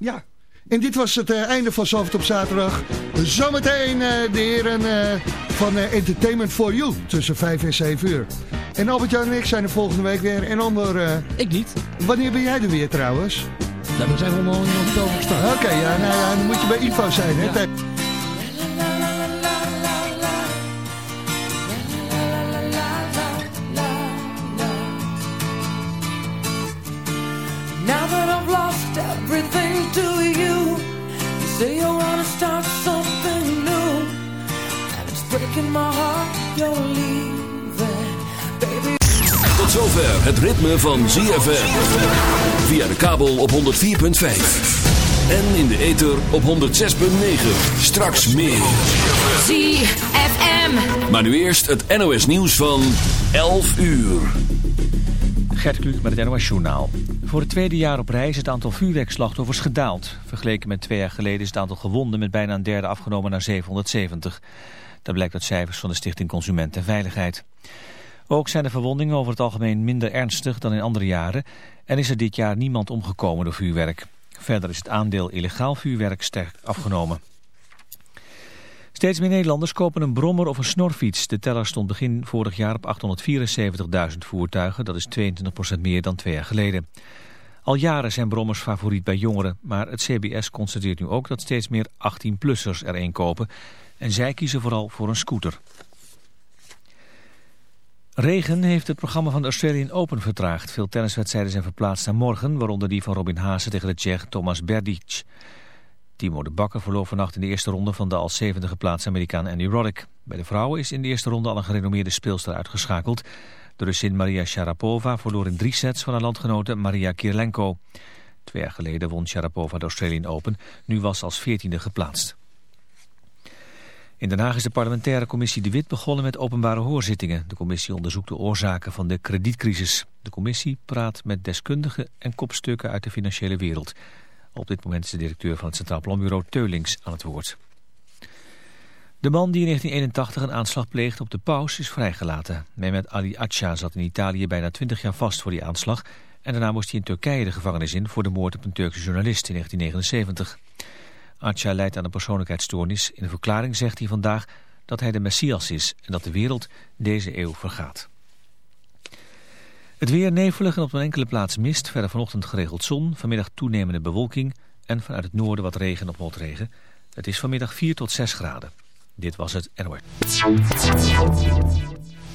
Ja, en dit was het einde van Zalvert op zaterdag. Zometeen de heren van Entertainment for You tussen 5 en 7 uur. En Albert-Jan en ik zijn er volgende week weer. En ander... ik niet. Wanneer ben jij er weer trouwens? Nou, we zijn allemaal in oktober gestart. Oké, ja, nou, ja, dan moet je bij Ivo zijn, hè? Ja. Zover het ritme van ZFM Via de kabel op 104.5 En in de ether op 106.9 Straks meer ZFM Maar nu eerst het NOS nieuws van 11 uur Gert Kluk met het NOS Journaal. Voor het tweede jaar op rij is het aantal vuurwerkslachtoffers gedaald. Vergeleken met twee jaar geleden is het aantal gewonden met bijna een derde afgenomen naar 770. Dat blijkt uit cijfers van de Stichting Consument en Veiligheid. Ook zijn de verwondingen over het algemeen minder ernstig dan in andere jaren... en is er dit jaar niemand omgekomen door vuurwerk. Verder is het aandeel illegaal vuurwerk sterk afgenomen. Steeds meer Nederlanders kopen een brommer of een snorfiets. De teller stond begin vorig jaar op 874.000 voertuigen. Dat is 22% meer dan twee jaar geleden. Al jaren zijn brommers favoriet bij jongeren. Maar het CBS constateert nu ook dat steeds meer 18-plussers er een kopen. En zij kiezen vooral voor een scooter. Regen heeft het programma van de Australian Open vertraagd. Veel tenniswedstrijden zijn verplaatst naar morgen, waaronder die van Robin Haase tegen de Tsjech Thomas Berdic. Timo de Bakker verloor vannacht in de eerste ronde van de als zevende geplaatste Amerikaan Andy Roddick. Bij de vrouwen is in de eerste ronde al een gerenommeerde speelster uitgeschakeld. De Russin Maria Sharapova verloor in drie sets van haar landgenote Maria Kirilenko. Twee jaar geleden won Sharapova de Australian Open. Nu was als veertiende geplaatst. In Den Haag is de parlementaire commissie De Wit begonnen met openbare hoorzittingen. De commissie onderzoekt de oorzaken van de kredietcrisis. De commissie praat met deskundigen en kopstukken uit de financiële wereld. Op dit moment is de directeur van het Centraal Planbureau Teulings aan het woord. De man die in 1981 een aanslag pleegde op de paus is vrijgelaten. Mehmet Ali Atcha zat in Italië bijna 20 jaar vast voor die aanslag... en daarna moest hij in Turkije de gevangenis in voor de moord op een Turkse journalist in 1979. Atcha leidt aan een persoonlijkheidsstoornis. In een verklaring zegt hij vandaag dat hij de Messias is en dat de wereld deze eeuw vergaat. Het weer nevelig en op een enkele plaats mist. Verder vanochtend geregeld zon, vanmiddag toenemende bewolking... en vanuit het noorden wat regen op motregen. Het is vanmiddag 4 tot 6 graden. Dit was het NOR.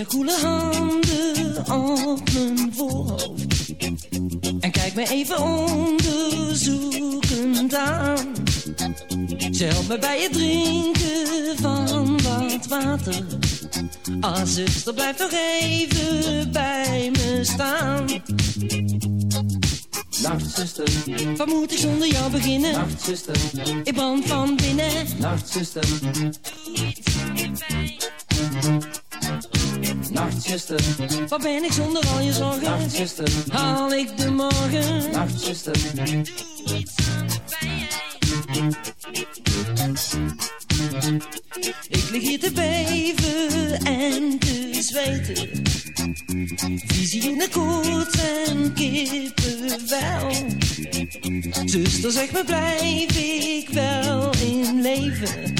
Haar koele handen op mijn voorhoofd. En kijkt me even onderzoekend aan. Ze helpt me bij het drinken van wat water. Ah, zuster, blijf toch even bij me staan. Nachtzuster, wat moet ik zonder jou beginnen? Nachtzuster, ik brand van binnen. Nachtzuster, Nachtzuster, wat ben ik zonder al je zorgen? Nachtzuster, haal ik de morgen? Nachtzuster, ik lig hier te beven en te zweten. Visie in de koets en kippenvel. Zuster, zeg me, blijf ik wel in leven?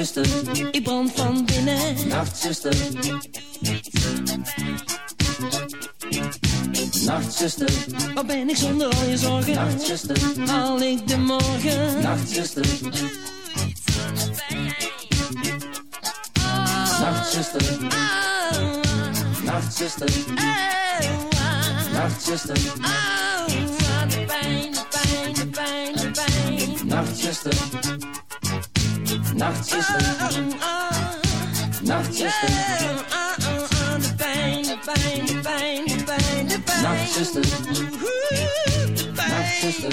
Nachtzuster, Ik brand van binnen. Nachtzuster, Nachtzuster, Wat ben ik zonder al je zorgen? Nachtzuster, Haal ik de morgen? Nachtzuster, Nachtzuster, Oh, Nachtzuster, oh, Nachtzuster, oh, wat pijn, pijn, pijn, pijn. Nachtzuster, Nachtzuster, Nachtzuster, De pijn, de pijn, de pijn, de pijn, de pijn. Nachtzuster. Nachtzuster,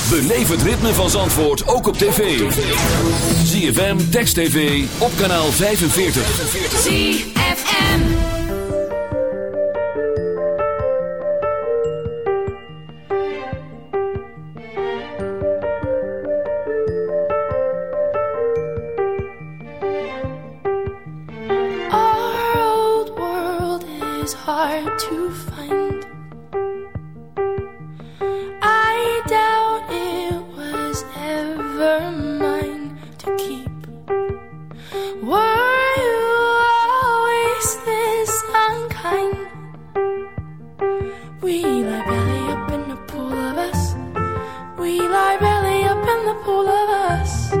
Beleef het ritme van Zandvoort ook op tv. ZFM, Text TV, op kanaal 45. ZFM. Our old world is hard to. Ever mine to keep. Were you always this unkind? We lie belly up in the pool of us. We lie belly up in the pool of us.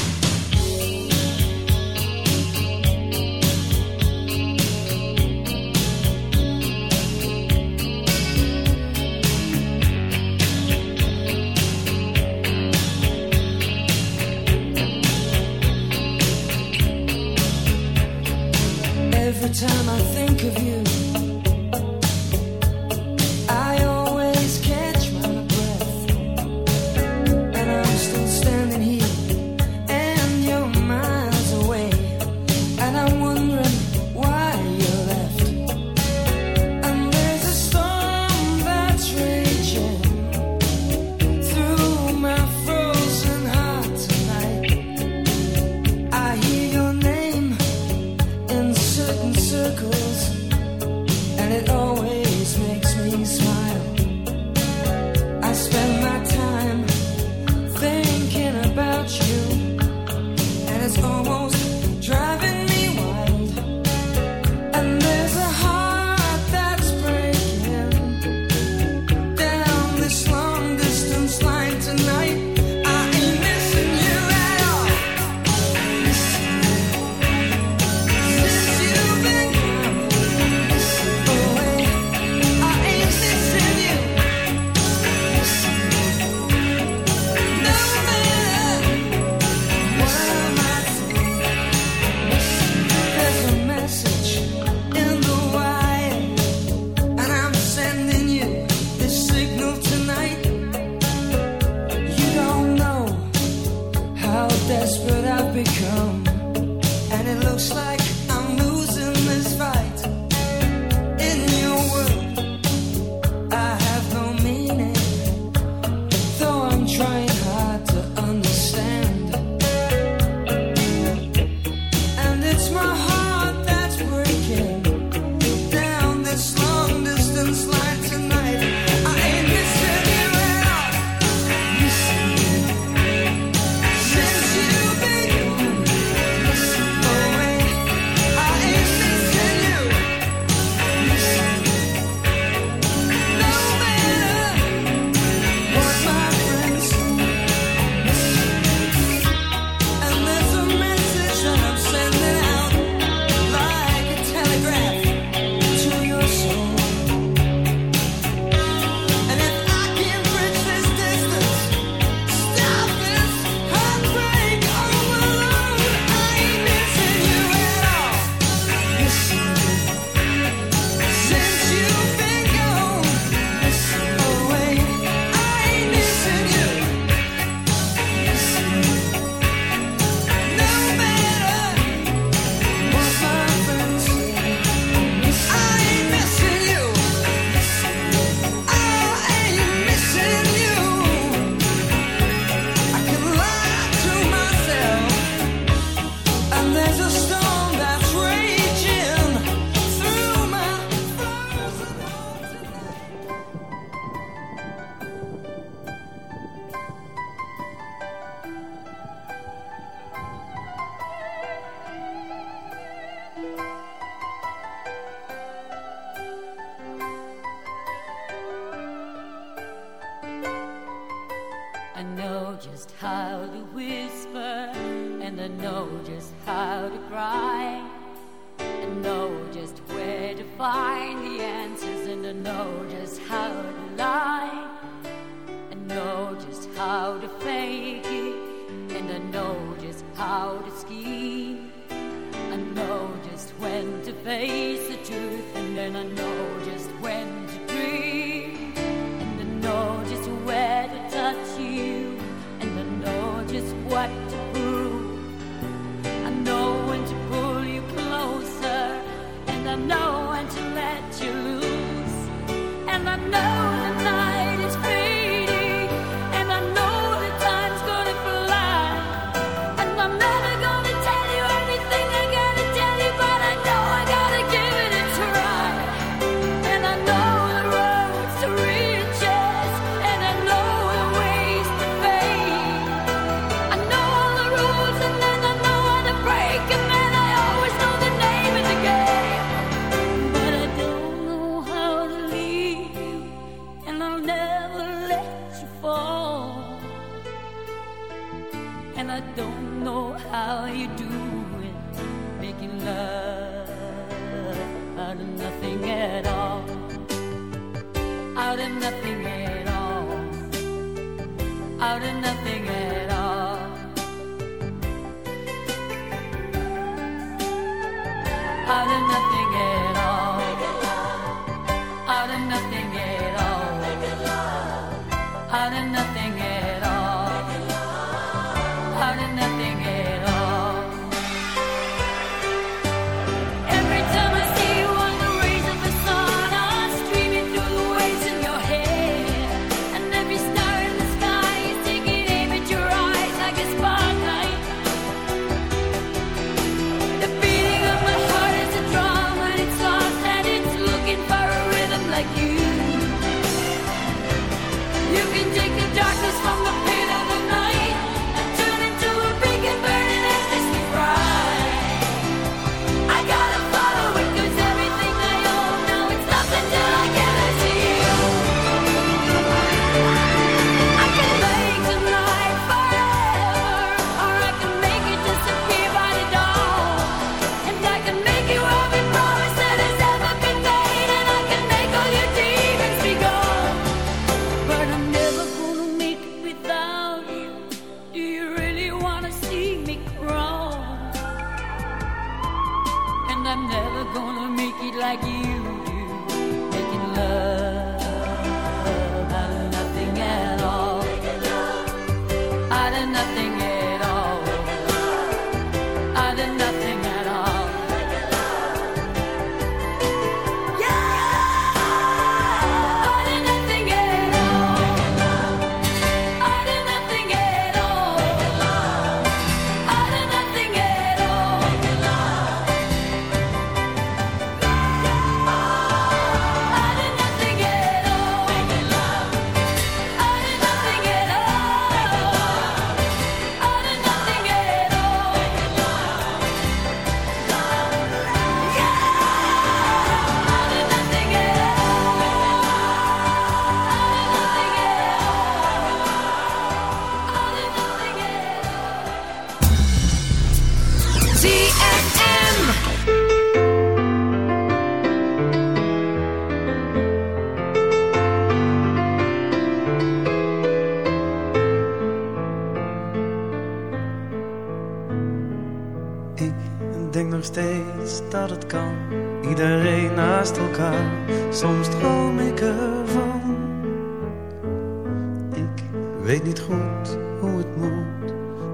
What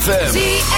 ZFM.